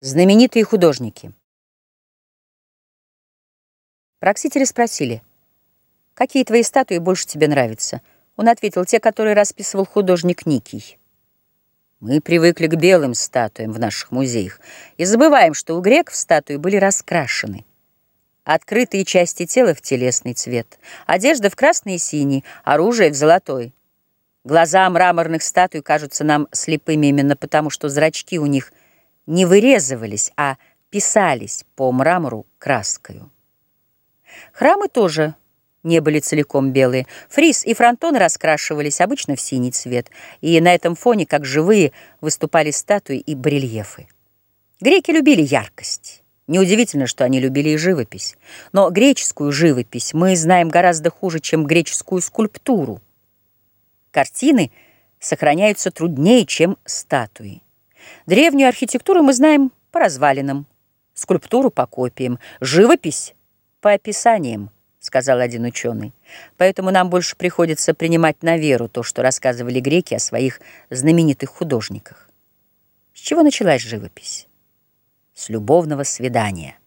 Знаменитые художники. Проксителя спросили, какие твои статуи больше тебе нравятся? Он ответил, те, которые расписывал художник Никий. Мы привыкли к белым статуям в наших музеях и забываем, что у греков статуи были раскрашены. Открытые части тела в телесный цвет, одежда в красный и синий, оружие в золотой. Глаза мраморных статуй кажутся нам слепыми именно потому, что зрачки у них – не вырезывались, а писались по мрамору краскою. Храмы тоже не были целиком белые. Фриз и фронтон раскрашивались обычно в синий цвет, и на этом фоне, как живые, выступали статуи и барельефы. Греки любили яркость. Неудивительно, что они любили и живопись. Но греческую живопись мы знаем гораздо хуже, чем греческую скульптуру. Картины сохраняются труднее, чем статуи. Древнюю архитектуру мы знаем по развалинам, скульптуру по копиям, живопись по описаниям, сказал один ученый. Поэтому нам больше приходится принимать на веру то, что рассказывали греки о своих знаменитых художниках. С чего началась живопись? С любовного свидания.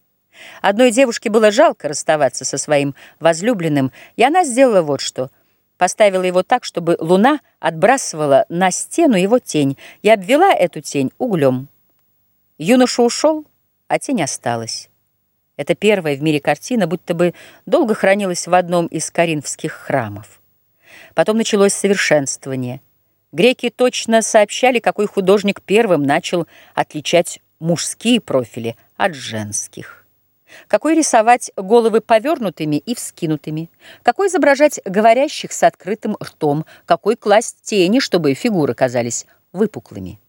Одной девушке было жалко расставаться со своим возлюбленным, и она сделала вот что — поставила его так, чтобы луна отбрасывала на стену его тень и обвела эту тень углем. Юноша ушел, а тень осталась. Это первая в мире картина, будто бы долго хранилась в одном из коринфских храмов. Потом началось совершенствование. Греки точно сообщали, какой художник первым начал отличать мужские профили от женских какой рисовать головы повернутыми и вскинутыми, какой изображать говорящих с открытым ртом, какой класть тени, чтобы фигуры казались выпуклыми.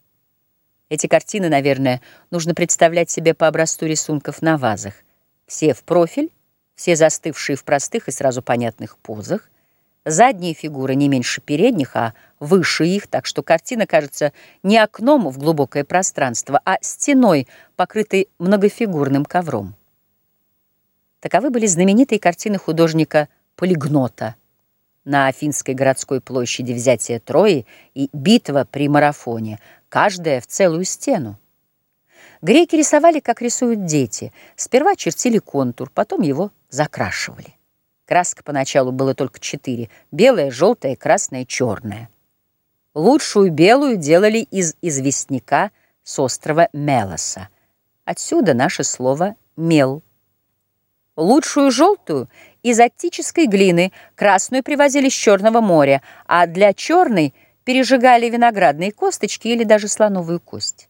Эти картины, наверное, нужно представлять себе по образцу рисунков на вазах. Все в профиль, все застывшие в простых и сразу понятных позах, задние фигуры не меньше передних, а выше их, так что картина кажется не окном в глубокое пространство, а стеной, покрытой многофигурным ковром. Таковы были знаменитые картины художника Полигнота на Афинской городской площади «Взятие Трои» и «Битва при марафоне», каждая в целую стену. Греки рисовали, как рисуют дети. Сперва чертили контур, потом его закрашивали. Краска поначалу было только четыре — белая, желтая, красная, черная. Лучшую белую делали из известняка с острова Мелоса. Отсюда наше слово «мел». Лучшую желтую из аттической глины, красную привозили с Черного моря, а для черной пережигали виноградные косточки или даже слоновую кость.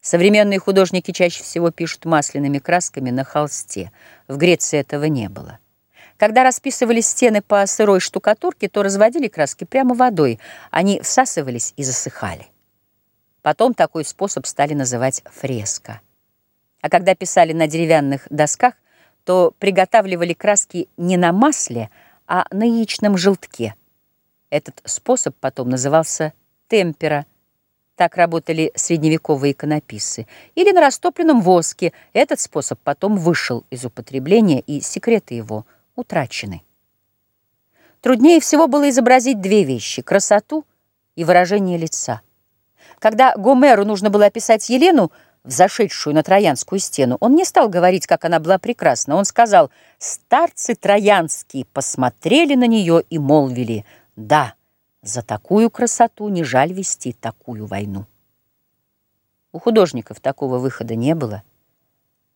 Современные художники чаще всего пишут масляными красками на холсте. В Греции этого не было. Когда расписывали стены по сырой штукатурке, то разводили краски прямо водой. Они всасывались и засыхали. Потом такой способ стали называть фреска. А когда писали на деревянных досках, то приготавливали краски не на масле, а на яичном желтке. Этот способ потом назывался темпера. Так работали средневековые иконописцы. Или на растопленном воске. Этот способ потом вышел из употребления, и секреты его утрачены. Труднее всего было изобразить две вещи — красоту и выражение лица. Когда Гомеру нужно было описать Елену, взошедшую на Троянскую стену, он не стал говорить, как она была прекрасна. Он сказал, старцы троянские посмотрели на нее и молвили, да, за такую красоту не жаль вести такую войну. У художников такого выхода не было.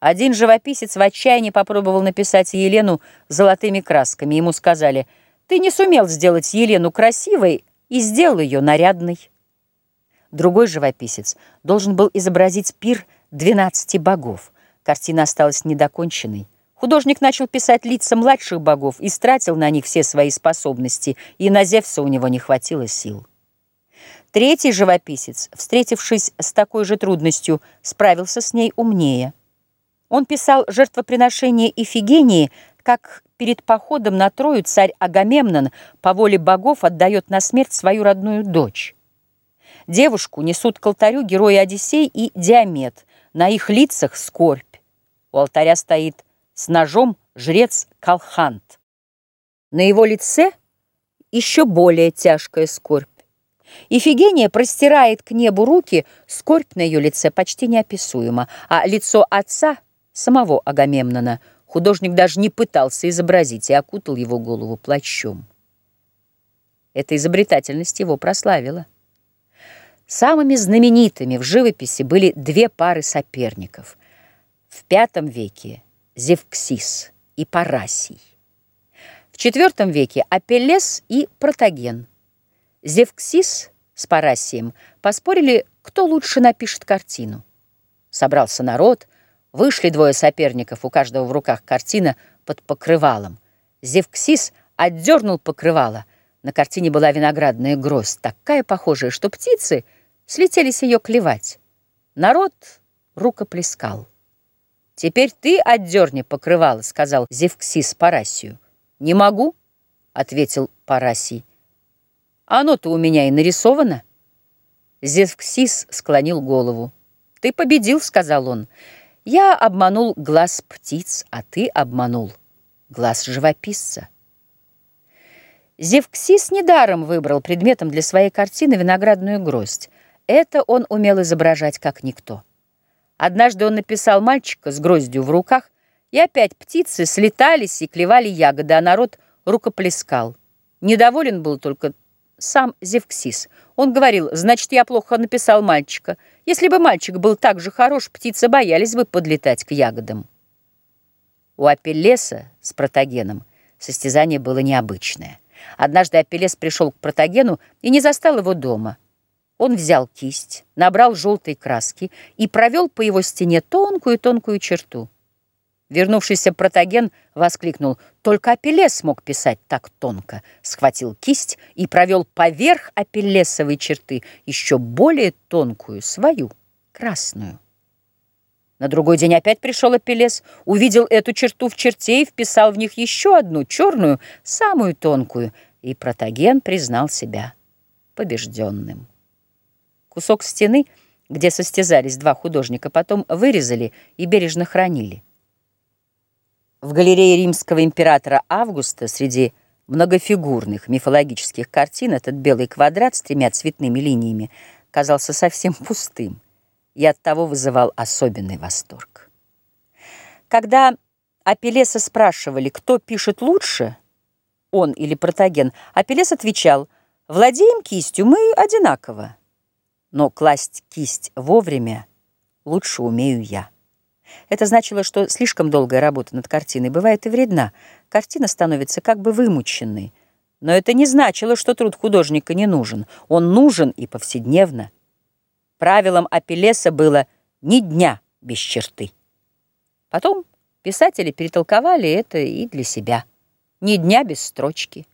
Один живописец в отчаянии попробовал написать Елену золотыми красками. Ему сказали, ты не сумел сделать Елену красивой и сделал ее нарядной. Другой живописец должен был изобразить пир двенадцати богов. Картина осталась недоконченной. Художник начал писать лица младших богов и стратил на них все свои способности, и на Зевса у него не хватило сил. Третий живописец, встретившись с такой же трудностью, справился с ней умнее. Он писал жертвоприношение Ифигении, как перед походом на Трою царь Агамемнон по воле богов отдает на смерть свою родную дочь. Девушку несут к алтарю герои Одиссей и Диамет. На их лицах скорбь. У алтаря стоит с ножом жрец Калхант. На его лице еще более тяжкая скорбь. Ифигения простирает к небу руки, скорбь на ее лице почти неописуема, а лицо отца, самого Агамемнона, художник даже не пытался изобразить и окутал его голову плащом. Эта изобретательность его прославила. Самыми знаменитыми в живописи были две пары соперников. В V веке Зевксис и Парасий. В IV веке Апеллес и Протаген. Зевксис с Парасием поспорили, кто лучше напишет картину. Собрался народ, вышли двое соперников, у каждого в руках картина под покрывалом. Зевксис отдернул покрывало. На картине была виноградная гроздь, такая похожая, что птицы — слетелись ее клевать. Народ рукоплескал. «Теперь ты отдерни покрывало», — сказал Зевксис Парасию. «Не могу», — ответил Парасий. «Оно-то у меня и нарисовано». Зевксис склонил голову. «Ты победил», — сказал он. «Я обманул глаз птиц, а ты обманул глаз живописца». Зевксис недаром выбрал предметом для своей картины виноградную гроздь. Это он умел изображать как никто. Однажды он написал мальчика с гроздью в руках, и опять птицы слетались и клевали ягоды, а народ рукоплескал. Недоволен был только сам Зевксис. Он говорил, значит, я плохо написал мальчика. Если бы мальчик был так же хорош, птицы боялись бы подлетать к ягодам. У Апеллеса с Протагеном состязание было необычное. Однажды Апеллес пришел к Протагену и не застал его дома. Он взял кисть, набрал желтой краски и провел по его стене тонкую-тонкую черту. Вернувшийся протоген воскликнул, только Апеллес смог писать так тонко, схватил кисть и провел поверх апеллесовой черты еще более тонкую, свою, красную. На другой день опять пришел Апеллес, увидел эту черту в черте и вписал в них еще одну, черную, самую тонкую, и протоген признал себя побежденным. Кусок стены, где состязались два художника, потом вырезали и бережно хранили. В галерее римского императора Августа среди многофигурных мифологических картин этот белый квадрат с тремя цветными линиями казался совсем пустым и оттого вызывал особенный восторг. Когда Апеллеса спрашивали, кто пишет лучше, он или Протаген, Апеллес отвечал, «Владеем кистью, мы одинаково» но класть кисть вовремя лучше умею я. Это значило, что слишком долгая работа над картиной бывает и вредна. Картина становится как бы вымученной. Но это не значило, что труд художника не нужен. Он нужен и повседневно. Правилом Апеллеса было «ни дня без черты». Потом писатели перетолковали это и для себя. «Ни дня без строчки».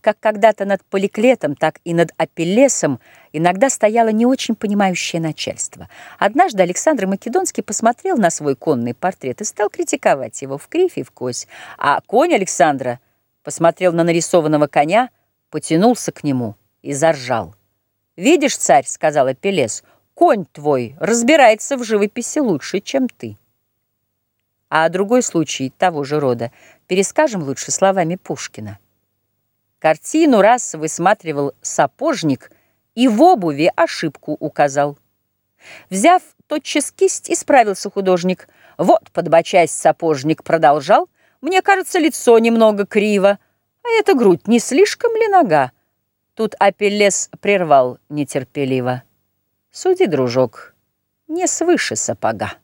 Как когда-то над Поликлетом, так и над Апеллесом иногда стояло не очень понимающее начальство. Однажды Александр Македонский посмотрел на свой конный портрет и стал критиковать его в кривь и в кось. А конь Александра посмотрел на нарисованного коня, потянулся к нему и заржал. «Видишь, царь, — сказал Апеллес, — конь твой разбирается в живописи лучше, чем ты». А другой случай того же рода перескажем лучше словами Пушкина. Картину раз высматривал сапожник и в обуви ошибку указал. Взяв тотчас кисть, исправился художник. Вот, подбочась, сапожник продолжал. Мне кажется, лицо немного криво, а эта грудь не слишком ли нога? Тут Апеллес прервал нетерпеливо. Суди, дружок, не свыше сапога.